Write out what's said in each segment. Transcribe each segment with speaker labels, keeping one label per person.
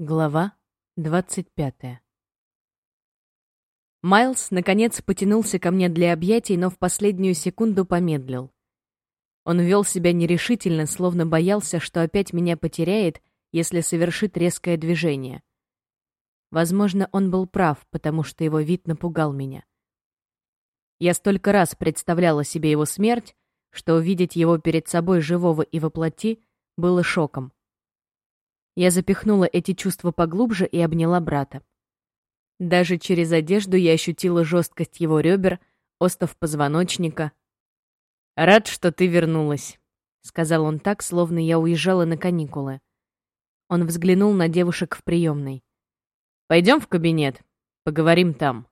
Speaker 1: Глава 25 Майлз, наконец, потянулся ко мне для объятий, но в последнюю секунду помедлил. Он вел себя нерешительно, словно боялся, что опять меня потеряет, если совершит резкое движение. Возможно, он был прав, потому что его вид напугал меня. Я столько раз представляла себе его смерть, что увидеть его перед собой живого и воплоти было шоком. Я запихнула эти чувства поглубже и обняла брата. Даже через одежду я ощутила жесткость его ребер, остов позвоночника. «Рад, что ты вернулась», — сказал он так, словно я уезжала на каникулы. Он взглянул на девушек в приемной. «Пойдем в кабинет, поговорим там».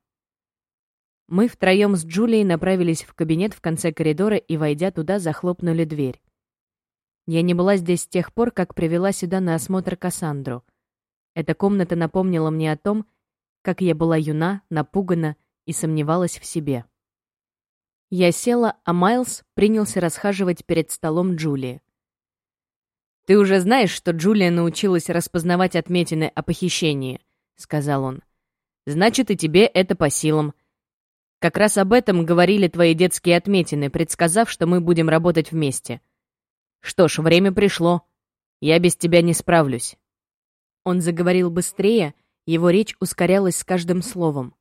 Speaker 1: Мы втроем с Джулией направились в кабинет в конце коридора и, войдя туда, захлопнули дверь. Я не была здесь с тех пор, как привела сюда на осмотр Кассандру. Эта комната напомнила мне о том, как я была юна, напугана и сомневалась в себе. Я села, а Майлз принялся расхаживать перед столом Джулии. «Ты уже знаешь, что Джулия научилась распознавать отметины о похищении», — сказал он. «Значит, и тебе это по силам. Как раз об этом говорили твои детские отметины, предсказав, что мы будем работать вместе. Что ж, время пришло. Я без тебя не справлюсь. Он заговорил быстрее, его речь ускорялась с каждым словом.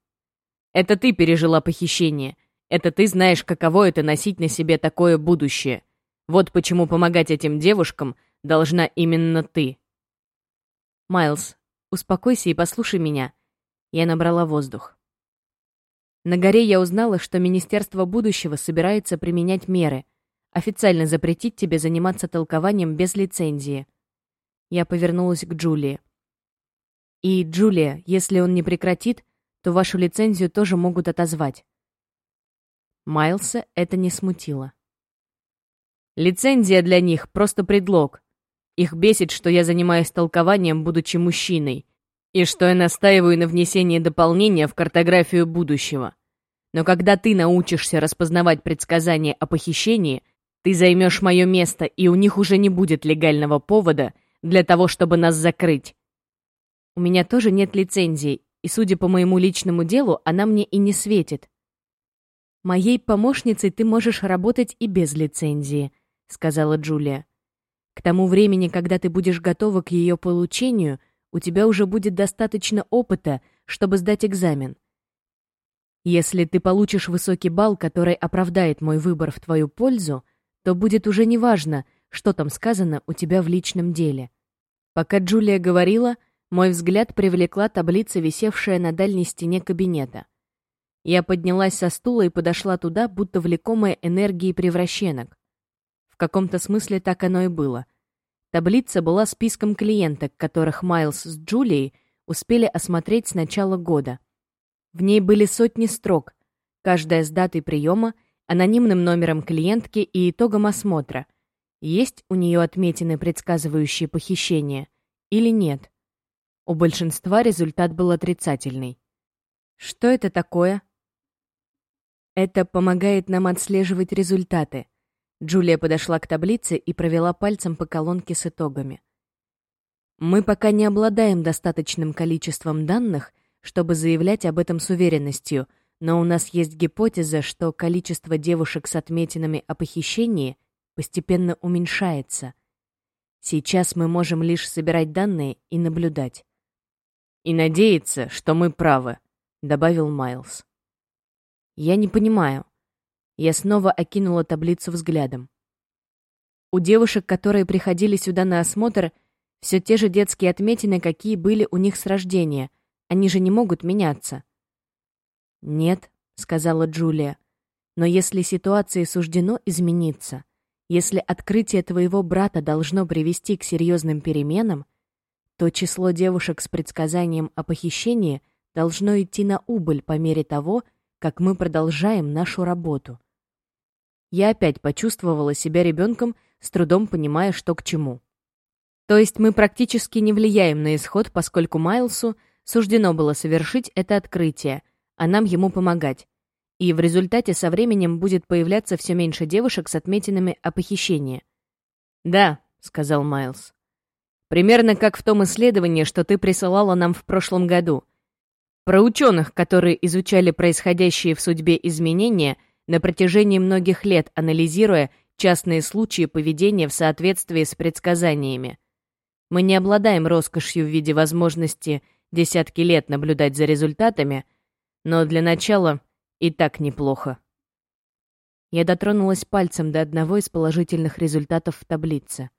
Speaker 1: Это ты пережила похищение. Это ты знаешь, каково это носить на себе такое будущее. Вот почему помогать этим девушкам должна именно ты. Майлз, успокойся и послушай меня. Я набрала воздух. На горе я узнала, что Министерство будущего собирается применять меры, Официально запретить тебе заниматься толкованием без лицензии. Я повернулась к Джулии. И, Джулия, если он не прекратит, то вашу лицензию тоже могут отозвать. Майлса это не смутило. Лицензия для них — просто предлог. Их бесит, что я занимаюсь толкованием, будучи мужчиной, и что я настаиваю на внесении дополнения в картографию будущего. Но когда ты научишься распознавать предсказания о похищении, ты займешь мое место, и у них уже не будет легального повода для того, чтобы нас закрыть. У меня тоже нет лицензии, и, судя по моему личному делу, она мне и не светит. Моей помощницей ты можешь работать и без лицензии, сказала Джулия. К тому времени, когда ты будешь готова к ее получению, у тебя уже будет достаточно опыта, чтобы сдать экзамен. Если ты получишь высокий балл, который оправдает мой выбор в твою пользу, то будет уже неважно, что там сказано у тебя в личном деле. Пока Джулия говорила, мой взгляд привлекла таблица, висевшая на дальней стене кабинета. Я поднялась со стула и подошла туда, будто влекомая энергией превращенок. В каком-то смысле так оно и было. Таблица была списком клиенток, которых Майлз с Джулией успели осмотреть с начала года. В ней были сотни строк, каждая с датой приема анонимным номером клиентки и итогом осмотра. Есть у нее отметины, предсказывающие похищение, или нет? У большинства результат был отрицательный. Что это такое? Это помогает нам отслеживать результаты. Джулия подошла к таблице и провела пальцем по колонке с итогами. Мы пока не обладаем достаточным количеством данных, чтобы заявлять об этом с уверенностью — но у нас есть гипотеза, что количество девушек с отметинами о похищении постепенно уменьшается. Сейчас мы можем лишь собирать данные и наблюдать. «И надеяться, что мы правы», — добавил Майлз. «Я не понимаю». Я снова окинула таблицу взглядом. У девушек, которые приходили сюда на осмотр, все те же детские отметины, какие были у них с рождения. Они же не могут меняться. «Нет», — сказала Джулия. «Но если ситуации суждено измениться, если открытие твоего брата должно привести к серьезным переменам, то число девушек с предсказанием о похищении должно идти на убыль по мере того, как мы продолжаем нашу работу». Я опять почувствовала себя ребенком, с трудом понимая, что к чему. То есть мы практически не влияем на исход, поскольку Майлсу суждено было совершить это открытие, а нам ему помогать. И в результате со временем будет появляться все меньше девушек с отметинами о похищении. «Да», — сказал Майлз. Примерно как в том исследовании, что ты присылала нам в прошлом году. Про ученых, которые изучали происходящие в судьбе изменения на протяжении многих лет, анализируя частные случаи поведения в соответствии с предсказаниями. Мы не обладаем роскошью в виде возможности десятки лет наблюдать за результатами, но для начала и так неплохо. Я дотронулась пальцем до одного из положительных результатов в таблице.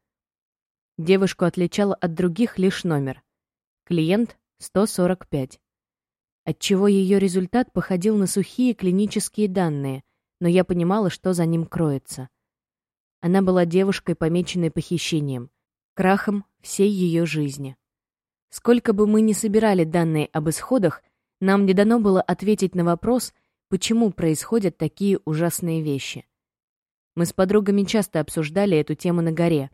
Speaker 1: Девушку отличала от других лишь номер. Клиент 145. Отчего ее результат походил на сухие клинические данные, но я понимала, что за ним кроется. Она была девушкой, помеченной похищением, крахом всей ее жизни. Сколько бы мы ни собирали данные об исходах, нам не дано было ответить на вопрос, почему происходят такие ужасные вещи. Мы с подругами часто обсуждали эту тему на горе.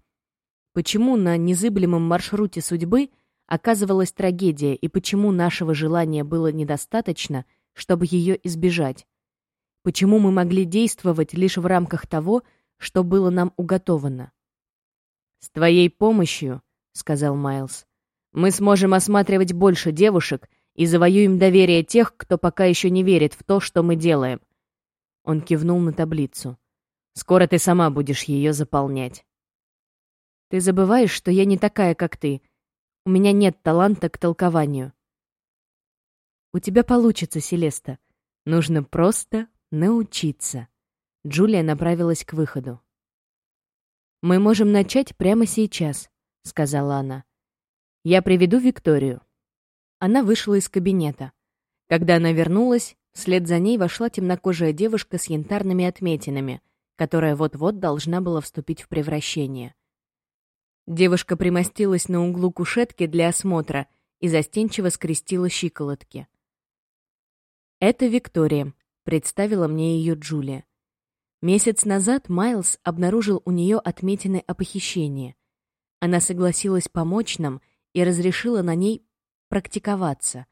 Speaker 1: Почему на незыблемом маршруте судьбы оказывалась трагедия и почему нашего желания было недостаточно, чтобы ее избежать? Почему мы могли действовать лишь в рамках того, что было нам уготовано. «С твоей помощью», — сказал Майлз, — «мы сможем осматривать больше девушек и завоюем доверие тех, кто пока еще не верит в то, что мы делаем». Он кивнул на таблицу. «Скоро ты сама будешь ее заполнять». «Ты забываешь, что я не такая, как ты. У меня нет таланта к толкованию». «У тебя получится, Селеста. Нужно просто научиться». Джулия направилась к выходу. «Мы можем начать прямо сейчас», — сказала она. «Я приведу Викторию». Она вышла из кабинета. Когда она вернулась, вслед за ней вошла темнокожая девушка с янтарными отметинами, которая вот-вот должна была вступить в превращение. Девушка примостилась на углу кушетки для осмотра и застенчиво скрестила щиколотки. «Это Виктория», — представила мне ее Джулия. Месяц назад Майлз обнаружил у нее отметины о похищении. Она согласилась помочь нам и разрешила на ней практиковаться.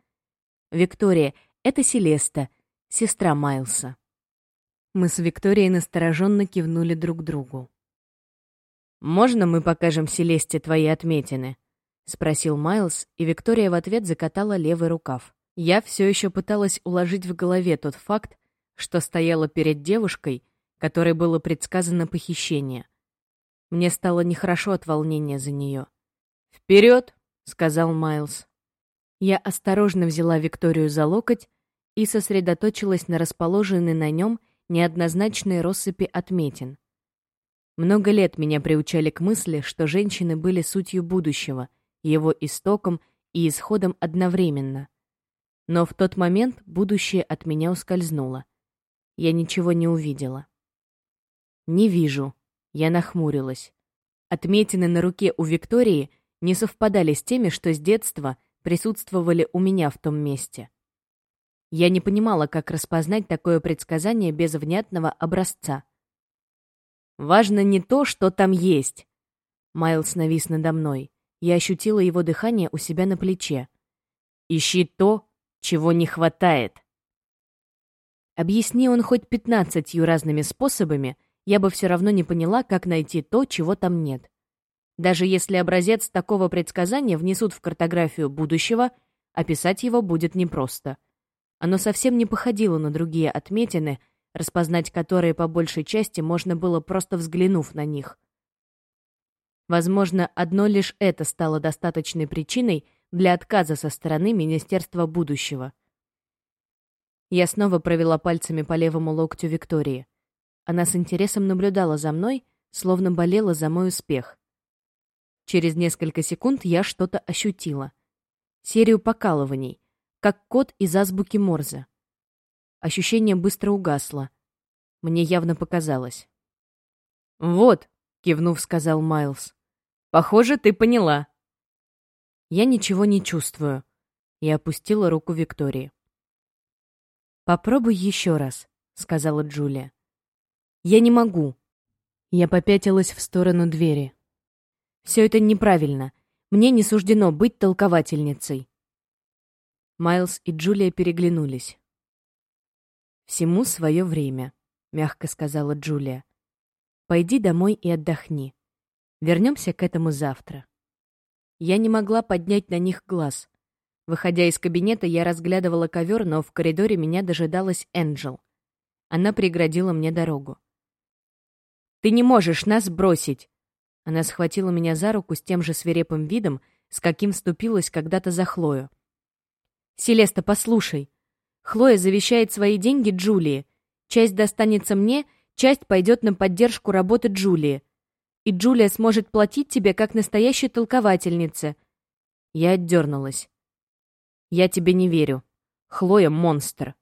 Speaker 1: Виктория — это Селеста, сестра Майлса. Мы с Викторией настороженно кивнули друг другу. «Можно мы покажем Селесте твои отметины?» — спросил Майлз, и Виктория в ответ закатала левый рукав. Я все еще пыталась уложить в голове тот факт, что стояла перед девушкой — которой было предсказано похищение. Мне стало нехорошо от волнения за нее. «Вперед!» — сказал Майлз. Я осторожно взяла Викторию за локоть и сосредоточилась на расположенной на нем неоднозначной россыпи отметин. Много лет меня приучали к мысли, что женщины были сутью будущего, его истоком и исходом одновременно. Но в тот момент будущее от меня ускользнуло. Я ничего не увидела. «Не вижу». Я нахмурилась. Отметины на руке у Виктории не совпадали с теми, что с детства присутствовали у меня в том месте. Я не понимала, как распознать такое предсказание без внятного образца. «Важно не то, что там есть». Майлз навис надо мной. Я ощутила его дыхание у себя на плече. «Ищи то, чего не хватает». Объясни он хоть пятнадцатью разными способами, я бы все равно не поняла, как найти то, чего там нет. Даже если образец такого предсказания внесут в картографию будущего, описать его будет непросто. Оно совсем не походило на другие отметины, распознать которые по большей части можно было просто взглянув на них. Возможно, одно лишь это стало достаточной причиной для отказа со стороны Министерства будущего. Я снова провела пальцами по левому локтю Виктории. Она с интересом наблюдала за мной, словно болела за мой успех. Через несколько секунд я что-то ощутила. Серию покалываний, как код из азбуки Морзе. Ощущение быстро угасло. Мне явно показалось. «Вот», — кивнув, сказал Майлз. «Похоже, ты поняла». Я ничего не чувствую. Я опустила руку Виктории. «Попробуй еще раз», — сказала Джулия. Я не могу. Я попятилась в сторону двери. Все это неправильно. Мне не суждено быть толковательницей. Майлз и Джулия переглянулись. «Всему свое время», — мягко сказала Джулия. «Пойди домой и отдохни. Вернемся к этому завтра». Я не могла поднять на них глаз. Выходя из кабинета, я разглядывала ковер, но в коридоре меня дожидалась Энджел. Она преградила мне дорогу. «Ты не можешь нас бросить!» Она схватила меня за руку с тем же свирепым видом, с каким вступилась когда-то за Хлою. «Селеста, послушай. Хлоя завещает свои деньги Джулии. Часть достанется мне, часть пойдет на поддержку работы Джулии. И Джулия сможет платить тебе как настоящей толковательнице». Я отдернулась. «Я тебе не верю. Хлоя — монстр».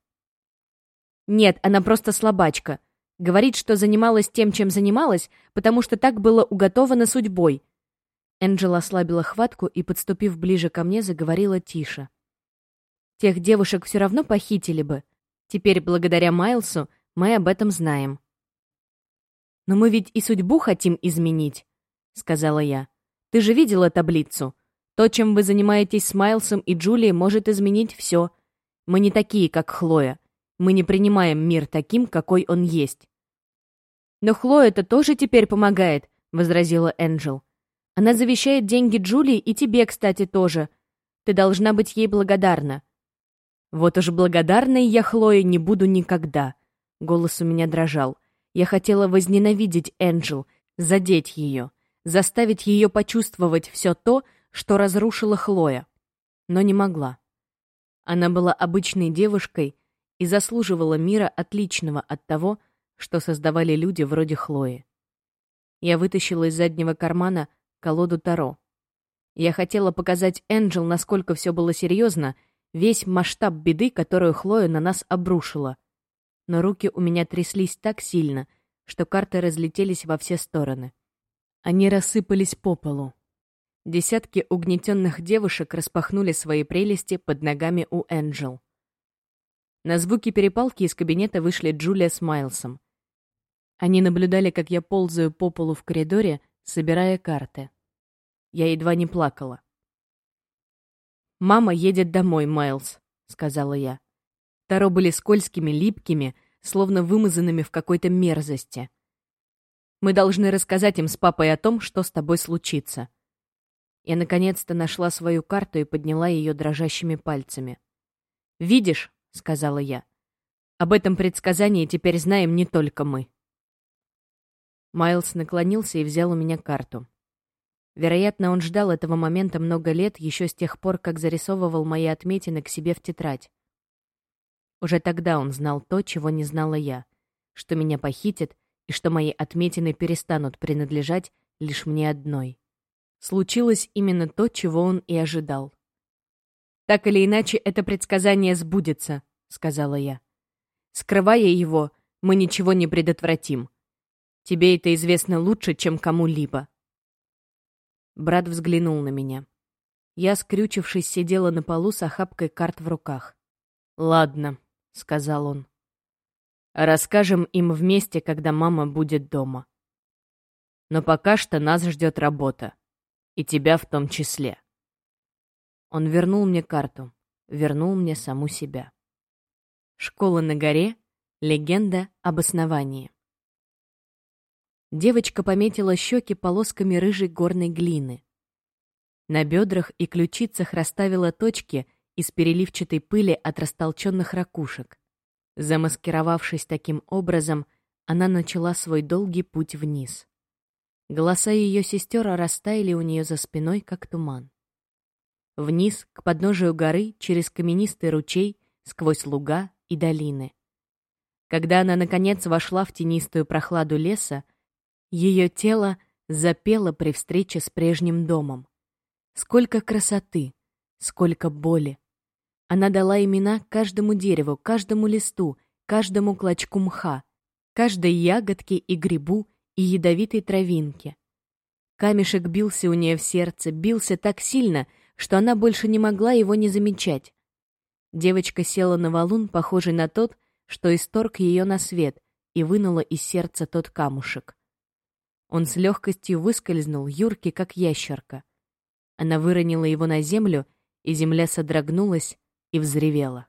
Speaker 1: «Нет, она просто слабачка. Говорит, что занималась тем, чем занималась, потому что так было уготовано судьбой». Энджела ослабила хватку и, подступив ближе ко мне, заговорила тише. «Тех девушек все равно похитили бы. Теперь, благодаря Майлсу, мы об этом знаем». «Но мы ведь и судьбу хотим изменить», — сказала я. «Ты же видела таблицу. То, чем вы занимаетесь с Майлсом и Джулией, может изменить все. Мы не такие, как Хлоя. Мы не принимаем мир таким, какой он есть». «Но Хлоя-то тоже теперь помогает», — возразила Энджел. «Она завещает деньги Джулии и тебе, кстати, тоже. Ты должна быть ей благодарна». «Вот уж благодарной я Хлое не буду никогда», — голос у меня дрожал. Я хотела возненавидеть Энджел, задеть ее, заставить ее почувствовать все то, что разрушила Хлоя. Но не могла. Она была обычной девушкой и заслуживала мира отличного от того, что создавали люди вроде Хлои. Я вытащила из заднего кармана колоду Таро. Я хотела показать Энджел, насколько все было серьезно, весь масштаб беды, которую Хлоя на нас обрушила. Но руки у меня тряслись так сильно, что карты разлетелись во все стороны. Они рассыпались по полу. Десятки угнетенных девушек распахнули свои прелести под ногами у Энджел. На звуки перепалки из кабинета вышли Джулия с Майлсом. Они наблюдали, как я ползаю по полу в коридоре, собирая карты. Я едва не плакала. «Мама едет домой, Майлз», — сказала я. Таро были скользкими, липкими, словно вымазанными в какой-то мерзости. «Мы должны рассказать им с папой о том, что с тобой случится». Я наконец-то нашла свою карту и подняла ее дрожащими пальцами. «Видишь», — сказала я, — «об этом предсказании теперь знаем не только мы». Майлз наклонился и взял у меня карту. Вероятно, он ждал этого момента много лет, еще с тех пор, как зарисовывал мои отметины к себе в тетрадь. Уже тогда он знал то, чего не знала я, что меня похитят и что мои отметины перестанут принадлежать лишь мне одной. Случилось именно то, чего он и ожидал. «Так или иначе, это предсказание сбудется», — сказала я. «Скрывая его, мы ничего не предотвратим. Тебе это известно лучше, чем кому-либо». Брат взглянул на меня. Я, скрючившись, сидела на полу с охапкой карт в руках. «Ладно», — сказал он. «Расскажем им вместе, когда мама будет дома. Но пока что нас ждет работа. И тебя в том числе». Он вернул мне карту, вернул мне саму себя. Школа на горе. Легенда об основании. Девочка пометила щеки полосками рыжей горной глины. На бедрах и ключицах расставила точки из переливчатой пыли от растолченных ракушек. Замаскировавшись таким образом, она начала свой долгий путь вниз. Голоса ее сестер растаяли у нее за спиной, как туман. Вниз, к подножию горы, через каменистый ручей, сквозь луга и долины. Когда она, наконец, вошла в тенистую прохладу леса, ее тело запело при встрече с прежним домом. Сколько красоты, сколько боли. Она дала имена каждому дереву, каждому листу, каждому клочку мха, каждой ягодке и грибу и ядовитой травинке. Камешек бился у нее в сердце, бился так сильно, что она больше не могла его не замечать. Девочка села на валун, похожий на тот, что исторг ее на свет, и вынула из сердца тот камушек. Он с легкостью выскользнул Юрке, как ящерка. Она выронила его на землю, и земля содрогнулась и взревела.